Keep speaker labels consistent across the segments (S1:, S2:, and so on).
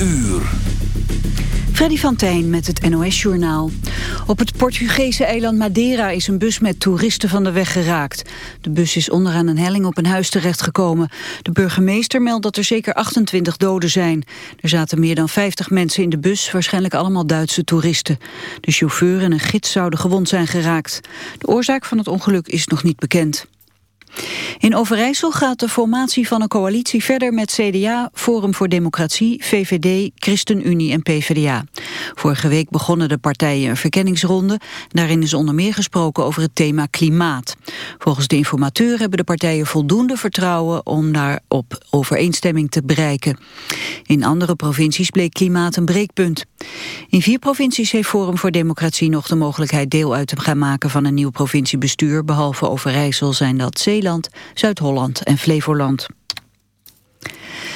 S1: uur.
S2: Freddy van Tijn met het NOS-journaal. Op het Portugese eiland Madeira is een bus met toeristen van de weg geraakt. De bus is onderaan een helling op een huis terechtgekomen. De burgemeester meldt dat er zeker 28 doden zijn. Er zaten meer dan 50 mensen in de bus, waarschijnlijk allemaal Duitse toeristen. De chauffeur en een gids zouden gewond zijn geraakt. De oorzaak van het ongeluk is nog niet bekend. In Overijssel gaat de formatie van een coalitie verder met CDA, Forum voor Democratie, VVD, ChristenUnie en PvdA. Vorige week begonnen de partijen een verkenningsronde. Daarin is onder meer gesproken over het thema klimaat. Volgens de informateur hebben de partijen voldoende vertrouwen om daarop overeenstemming te bereiken. In andere provincies bleek klimaat een breekpunt. In vier provincies heeft Forum voor Democratie nog de mogelijkheid deel uit te gaan maken van een nieuw provinciebestuur. Behalve Overijssel zijn dat Zeeland Zuid-Holland en Flevoland.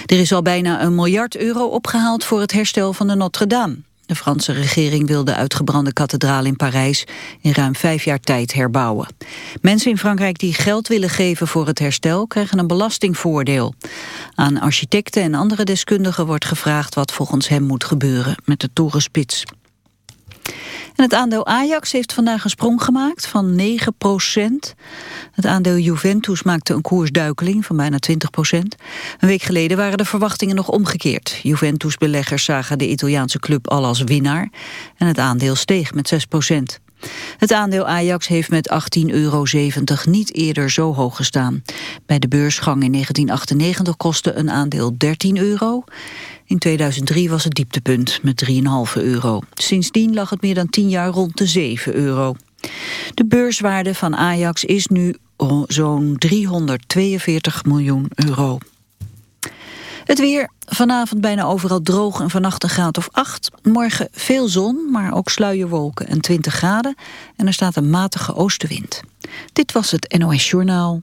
S2: Er is al bijna een miljard euro opgehaald voor het herstel van de Notre-Dame. De Franse regering wil de uitgebrande kathedraal in Parijs in ruim vijf jaar tijd herbouwen. Mensen in Frankrijk die geld willen geven voor het herstel krijgen een belastingvoordeel. Aan architecten en andere deskundigen wordt gevraagd wat volgens hem moet gebeuren met de torenspits. Het aandeel Ajax heeft vandaag een sprong gemaakt van 9 procent. Het aandeel Juventus maakte een koersduikeling van bijna 20 procent. Een week geleden waren de verwachtingen nog omgekeerd. Juventus-beleggers zagen de Italiaanse club al als winnaar. En het aandeel steeg met 6 procent. Het aandeel Ajax heeft met 18,70 euro niet eerder zo hoog gestaan. Bij de beursgang in 1998 kostte een aandeel 13 euro. In 2003 was het dieptepunt met 3,5 euro. Sindsdien lag het meer dan 10 jaar rond de 7 euro. De beurswaarde van Ajax is nu zo'n 342 miljoen euro. Het weer, vanavond bijna overal droog en vannacht een graad of 8. Morgen veel zon, maar ook sluierwolken en 20 graden. En er staat een matige oostenwind. Dit was het NOS Journaal.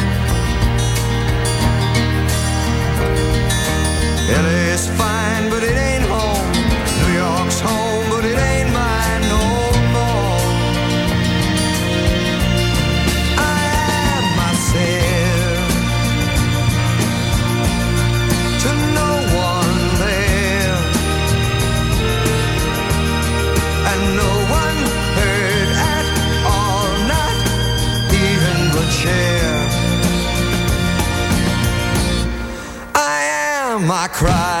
S3: LA's fine, but it ain't am, I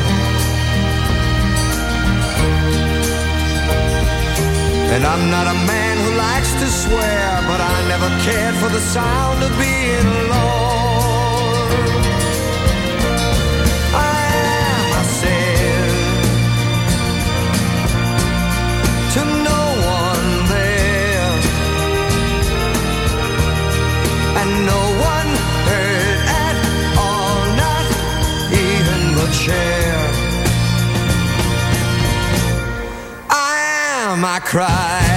S3: And I'm not a man who likes to swear, but I never cared for the sound of being alone. I am myself to no one there, and no cried.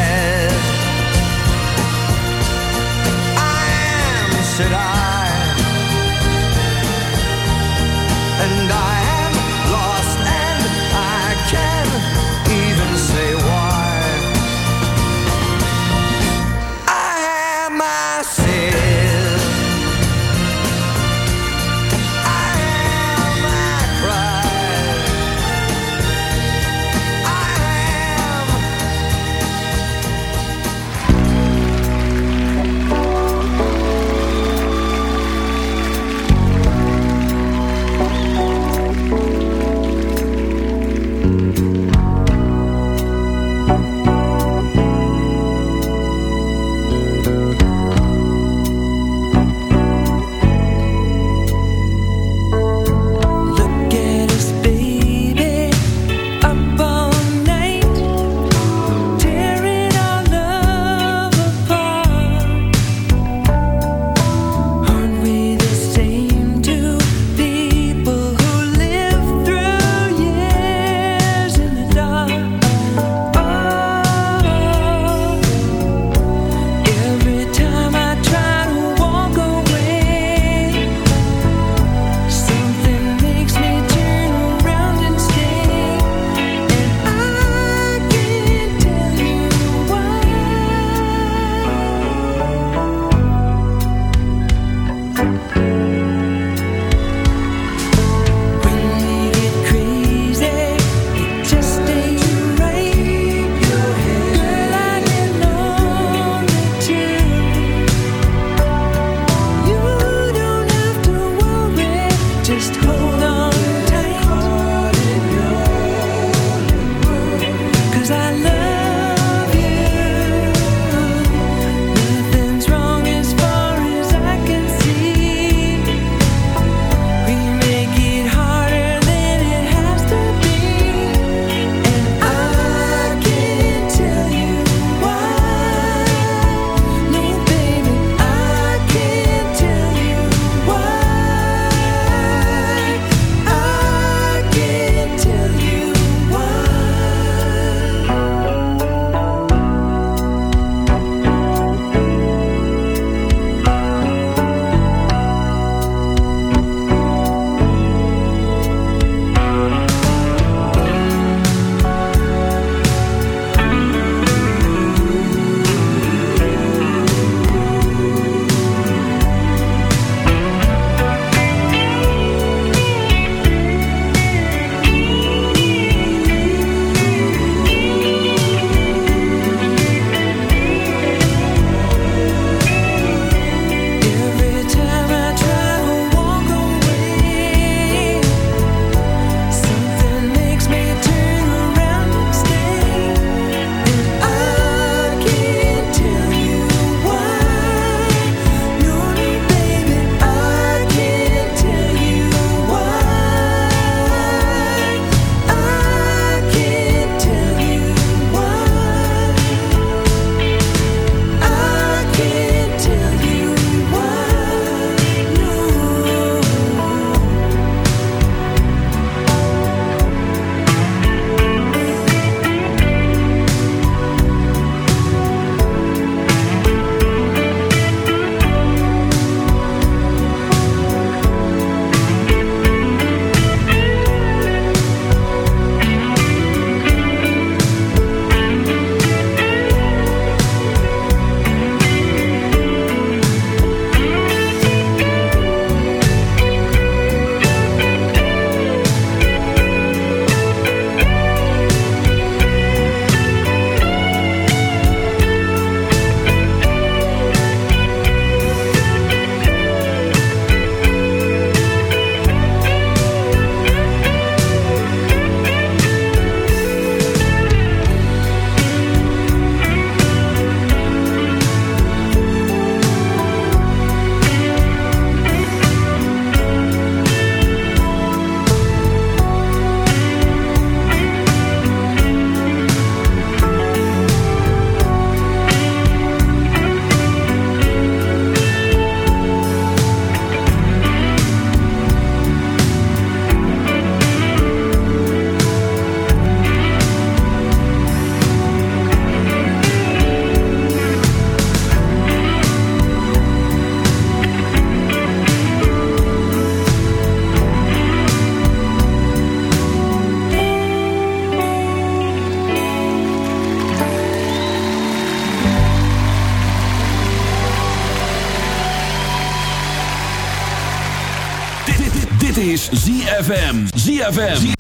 S1: ZFM. ZFM.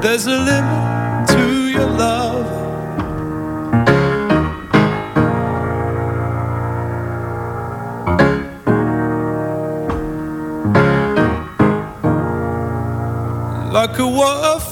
S4: There's a limit to your love. Like a waterfall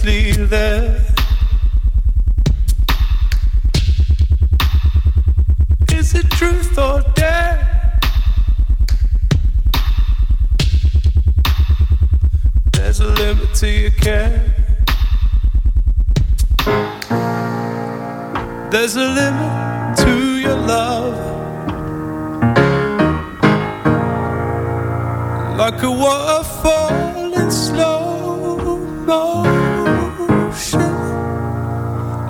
S4: Carelessly there. Is it truth or dare? There's a limit to your care. There's a limit to your love. Like a waterfall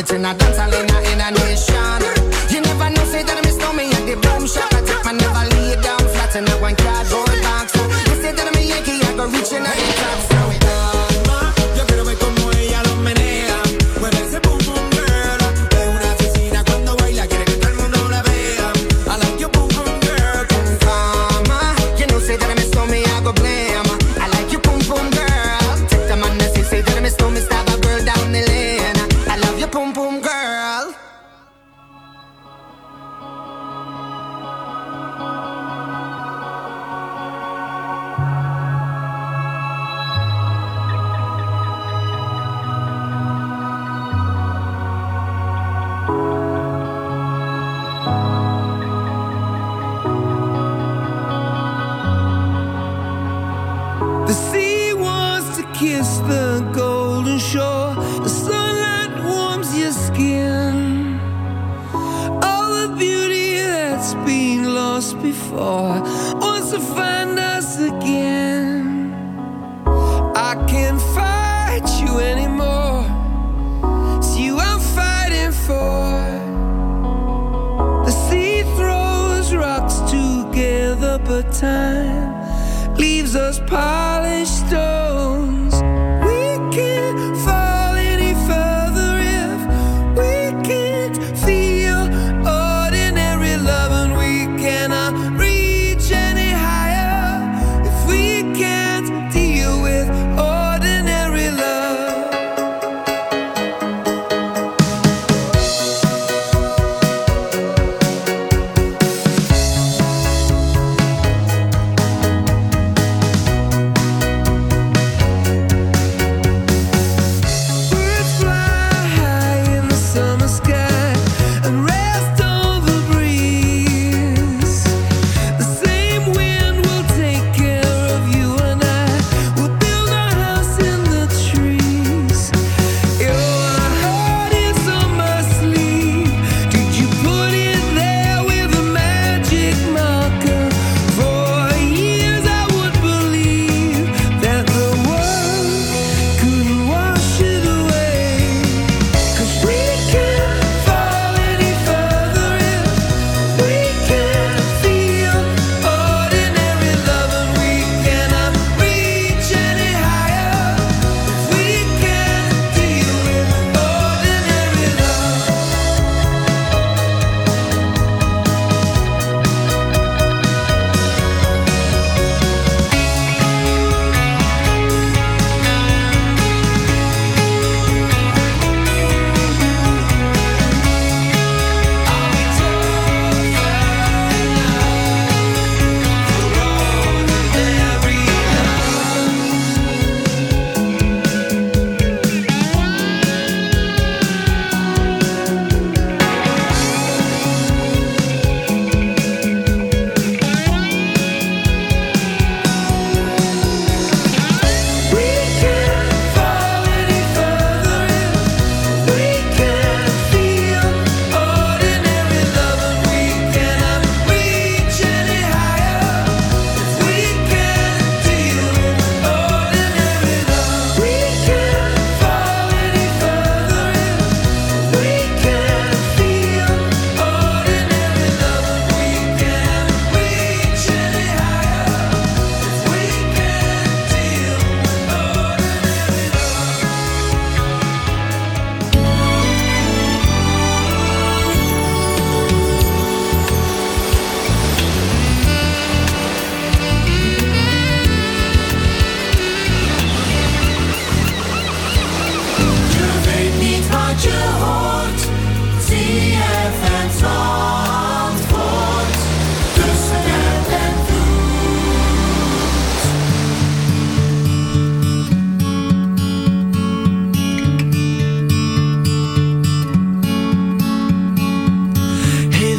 S5: It in a dance hall in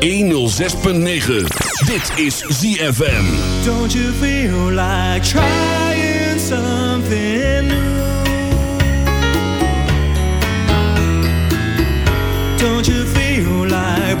S1: 106.9. Dit is ZFM.
S5: Don't you feel like trying something new? Don't you feel like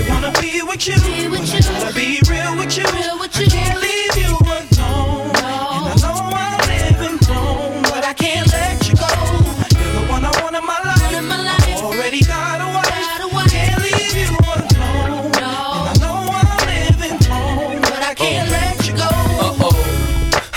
S6: Wanna be with you. Be with you. Wanna be real with you. Real with you. I can't leave you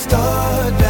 S7: star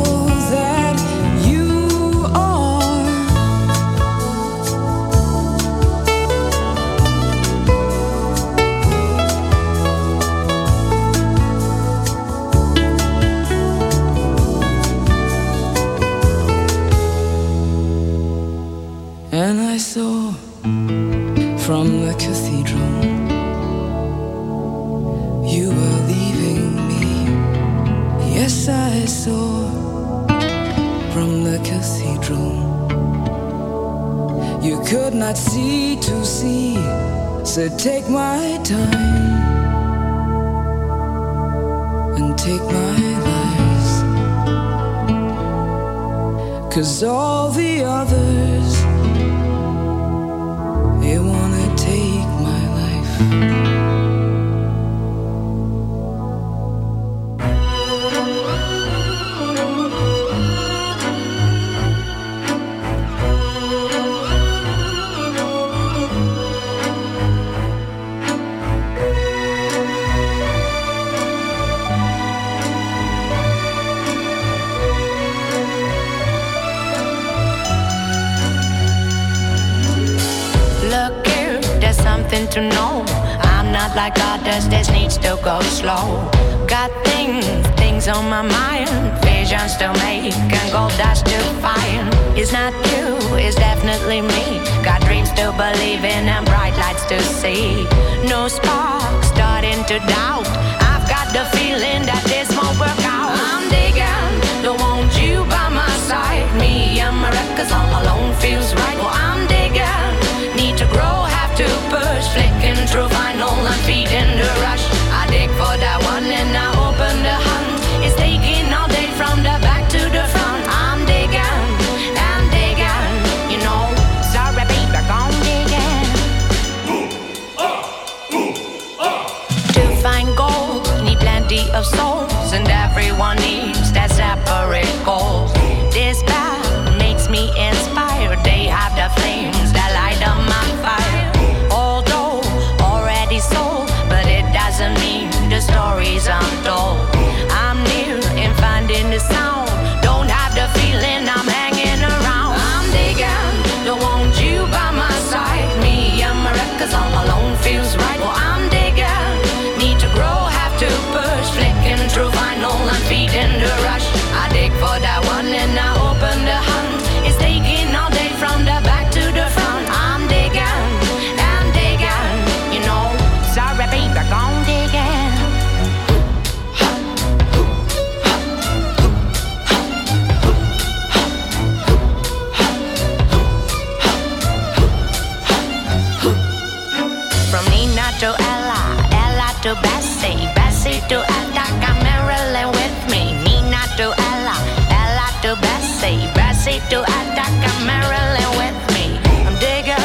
S7: to Attica, Marilyn with me. I'm digging,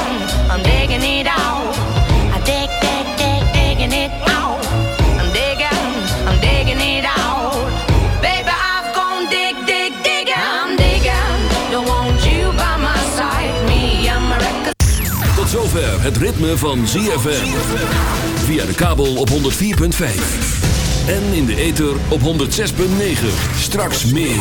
S7: I'm digging it out. I dig, dig, dig, digging it out. I'm digging, I'm digging it out. Baby, I've gone dig, dig, digging. I'm digging. Don't want you by my side. Me, I'm a record.
S1: Tot zover het ritme van ZFM. Via de kabel op 104.5. En in de ether op 106.9. Straks meer.